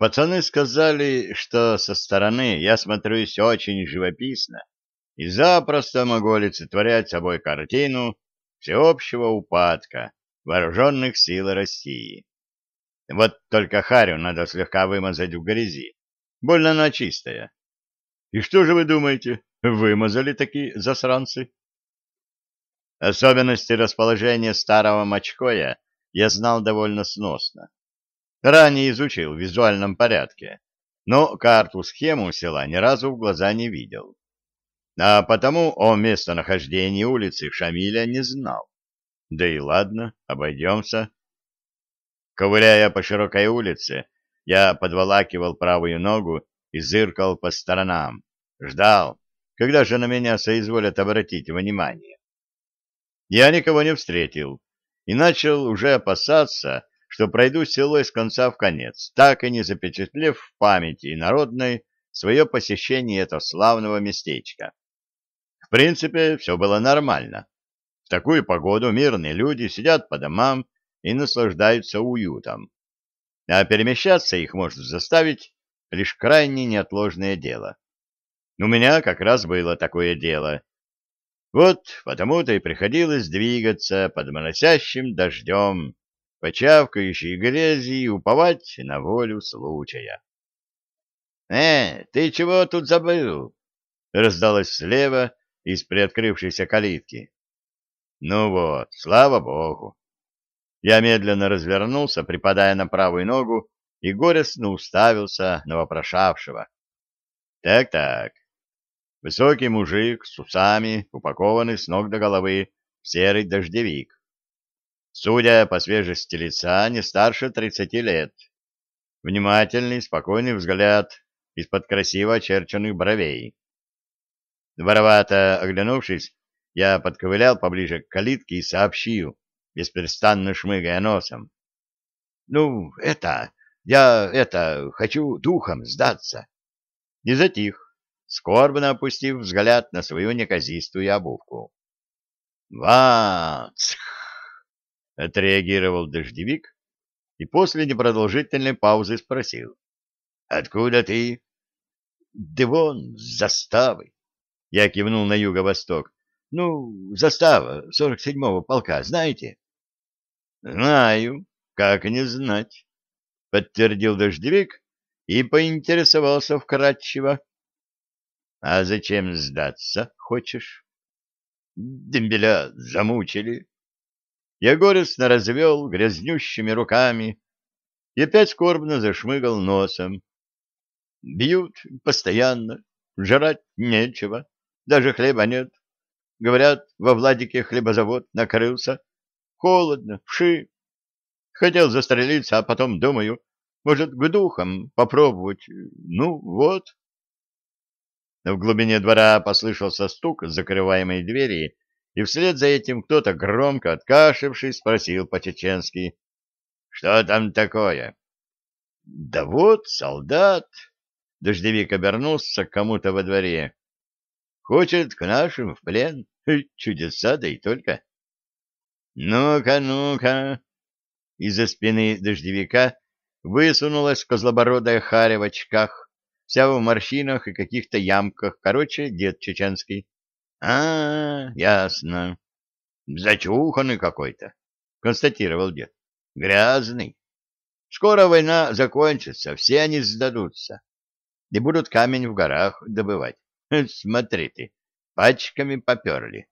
Пацаны сказали, что со стороны я смотрюсь очень живописно и запросто могу олицетворять собой картину всеобщего упадка вооруженных сил России. Вот только харю надо слегка вымазать в грязи. Больно она чистая. И что же вы думаете, вымазали такие засранцы? Особенности расположения старого мочкоя я знал довольно сносно. Ранее изучил в визуальном порядке, но карту-схему села ни разу в глаза не видел. А потому о местонахождении улицы Шамиля не знал. Да и ладно, обойдемся. Ковыряя по широкой улице, я подволакивал правую ногу и зыркал по сторонам. Ждал, когда же на меня соизволят обратить внимание. Я никого не встретил и начал уже опасаться, что пройду село из конца в конец, так и не запечатлев в памяти народной свое посещение этого славного местечка. В принципе, все было нормально. В такую погоду мирные люди сидят по домам и наслаждаются уютом. А перемещаться их может заставить лишь крайне неотложное дело. У меня как раз было такое дело. Вот потому-то и приходилось двигаться под моросящим дождем, по чавкающей грязи и уповать на волю случая. — Э, ты чего тут забыл? — раздалось слева из приоткрывшейся калитки. Ну вот, слава богу. Я медленно развернулся, припадая на правую ногу, и горестно уставился на вопрошавшего. Так-так. Высокий мужик с усами, упакованный с ног до головы в серый дождевик. Судя по свежести лица, не старше тридцати лет. Внимательный, спокойный взгляд из-под красиво очерченных бровей. Воровато оглянувшись, я подковылял поближе к калитке и сообщил, бесперестанно шмыгая носом. — Ну, это... Я, это... Хочу духом сдаться. И затих, скорбно опустив взгляд на свою неказистую обувку. — Вац! — отреагировал дождевик и после непродолжительной паузы спросил. — Откуда ты? — Да вон, с заставы. Я кивнул на юго-восток. — Ну, застава сорок седьмого полка, знаете? — Знаю, как не знать, — подтвердил дождевик и поинтересовался вкратчиво. — А зачем сдаться хочешь? — Дембеля замучили. Я горестно развел грязнющими руками и опять скорбно зашмыгал носом. Бьют постоянно, жрать нечего, даже хлеба нет. Говорят, во Владике хлебозавод накрылся. Холодно, вши. Хотел застрелиться, а потом думаю, может, к духам попробовать. Ну, вот. В глубине двора послышался стук закрываемой двери, и вслед за этим кто-то громко откашлившись спросил по-чеченски, «Что там такое?» «Да вот, солдат!» Дождевик обернулся к кому-то во дворе. «Хочет к нашим в плен. Чудеса, да и только!» «Ну-ка, ну-ка!» Из-за спины дождевика высунулась козлобородая харя в очках, вся в морщинах и каких-то ямках, короче, дед чеченский. — А, ясно. Зачуханный какой-то, — констатировал дед. — Грязный. Скоро война закончится, все они сдадутся. И будут камень в горах добывать. Смотри ты, пачками поперли.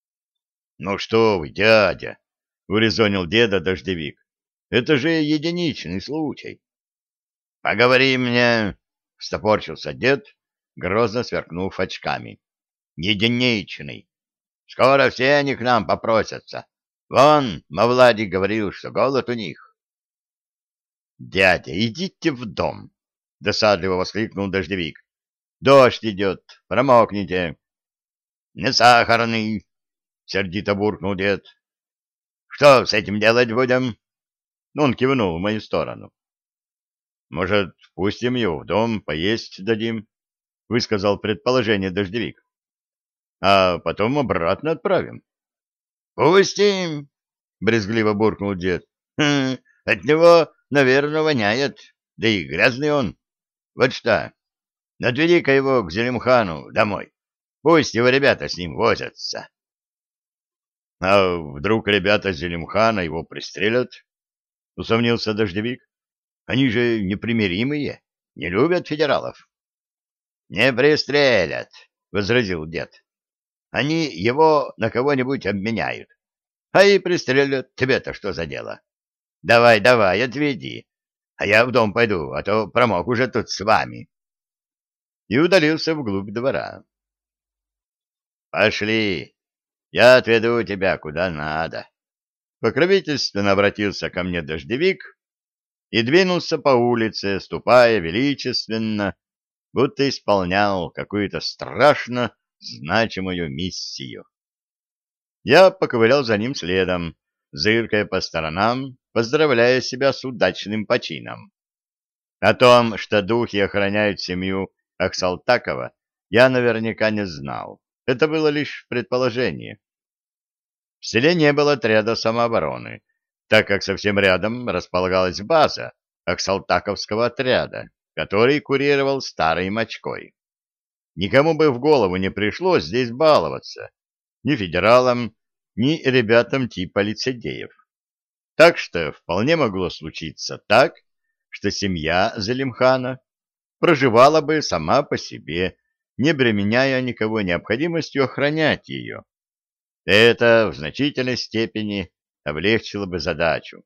— Ну что вы, дядя, — урезонил деда дождевик. — Это же единичный случай. — Поговори мне, — стопорчился дед, грозно сверкнув очками единичный. Скоро все они к нам попросятся. Вон, Мавлади говорил, что голод у них. — Дядя, идите в дом! — досадливо воскликнул дождевик. — Дождь идет, промокните. — Не сахарный! — сердито буркнул дед. — Что с этим делать будем? Он кивнул в мою сторону. — Может, пустим его в дом, поесть дадим? — высказал предположение дождевик а потом обратно отправим. — Пустим, — брезгливо буркнул дед. Хм, — От него, наверное, воняет. да и грязный он. Вот что, отведи-ка его к Зелимхану домой. Пусть его ребята с ним возятся. — А вдруг ребята Зелимхана его пристрелят? — усомнился дождевик. — Они же непримиримые, не любят федералов. — Не пристрелят, — возразил дед. — Они его на кого-нибудь обменяют. А и пристрелят. Тебе-то что за дело? Давай, давай, отведи. А я в дом пойду, а то промок уже тут с вами. И удалился вглубь двора. Пошли, я отведу тебя куда надо. Покровительственно обратился ко мне дождевик и двинулся по улице, ступая величественно, будто исполнял какую-то страшно значимую миссию. Я поковырял за ним следом, зыркая по сторонам, поздравляя себя с удачным почином. О том, что духи охраняют семью Аксалтакова, я наверняка не знал. Это было лишь предположение. В селе не было отряда самообороны, так как совсем рядом располагалась база Аксалтаковского отряда, который курировал старой мочкой. Никому бы в голову не пришло здесь баловаться, ни федералам, ни ребятам типа лицедеев. Так что вполне могло случиться так, что семья Залимхана проживала бы сама по себе, не бременяя никого необходимостью охранять ее. Это в значительной степени облегчило бы задачу.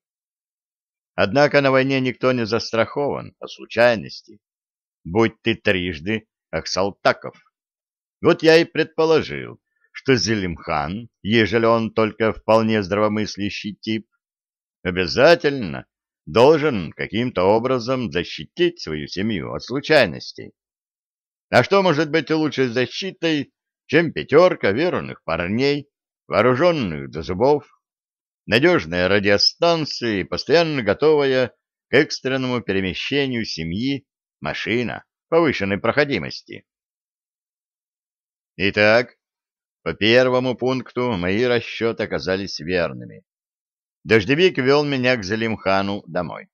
Однако на войне никто не застрахован по случайности. Будь ты трижды Аксалтаков. Вот я и предположил, что Зелимхан, ежели он только вполне здравомыслящий тип, обязательно должен каким-то образом защитить свою семью от случайностей. А что может быть лучшей защитой, чем пятерка верных парней, вооруженных до зубов, надежная радиостанция и постоянно готовая к экстренному перемещению семьи машина повышенной проходимости? Итак, по первому пункту мои расчеты оказались верными. Дождевик вел меня к Залимхану домой.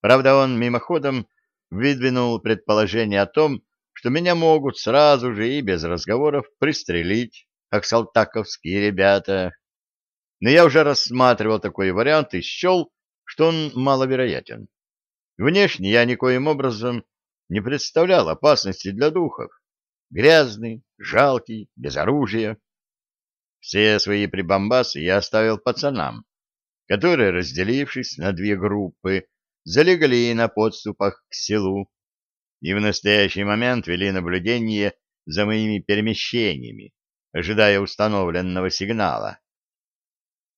Правда, он мимоходом выдвинул предположение о том, что меня могут сразу же и без разговоров пристрелить аксалтаковские ребята. Но я уже рассматривал такой вариант и счел, что он маловероятен. Внешне я никоим образом не представлял опасности для духов грязный, жалкий, без оружия. Все свои прибамбасы я оставил пацанам, которые, разделившись на две группы, залегли на подступах к селу и в настоящий момент вели наблюдение за моими перемещениями, ожидая установленного сигнала.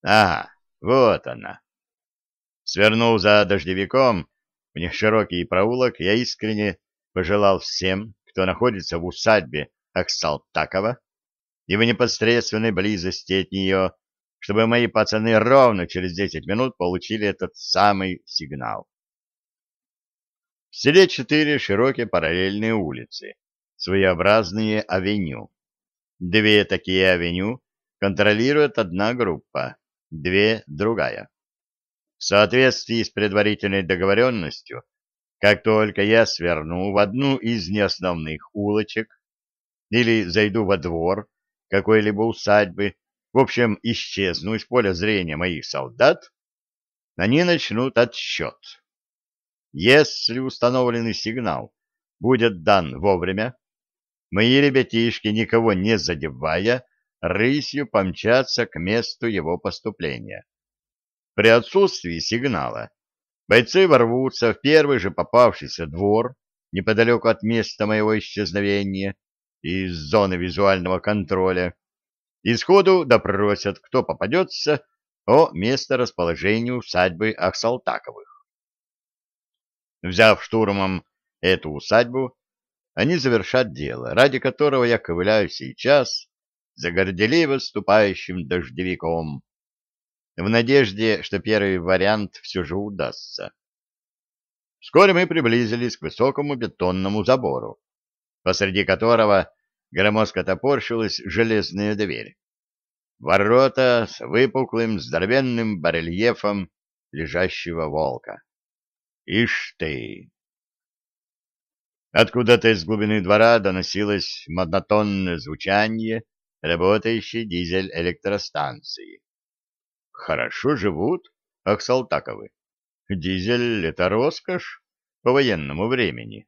Ага, вот она. Свернув за дождевиком в неширокий проулок, я искренне пожелал всем, кто находится в усадьбе Аксалтакова и в непосредственной близости от нее, чтобы мои пацаны ровно через десять минут получили этот самый сигнал. В селе четыре широкие параллельные улицы, своеобразные авеню. Две такие авеню контролирует одна группа, две — другая. В соответствии с предварительной договоренностью как только я сверну в одну из неосновных улочек или зайду во двор какой-либо усадьбы, в общем, исчезну из поля зрения моих солдат, они начнут отсчет. Если установленный сигнал будет дан вовремя, мои ребятишки, никого не задевая, рысью помчатся к месту его поступления. При отсутствии сигнала Бойцы ворвутся в первый же попавшийся двор неподалеку от места моего исчезновения из зоны визуального контроля и сходу допросят, кто попадется, о месторасположении усадьбы Ахсалтаковых. Взяв штурмом эту усадьбу, они завершат дело, ради которого я ковыляю сейчас за горделиво ступающим дождевиком, в надежде, что первый вариант все же удастся. Вскоре мы приблизились к высокому бетонному забору, посреди которого громоздко топорщилась железная дверь. Ворота с выпуклым здоровенным барельефом лежащего волка. Ишь ты! Откуда-то из глубины двора доносилось монотонное звучание работающей дизель-электростанции. Хорошо живут Аксалтаковы. Дизель — это роскошь по военному времени.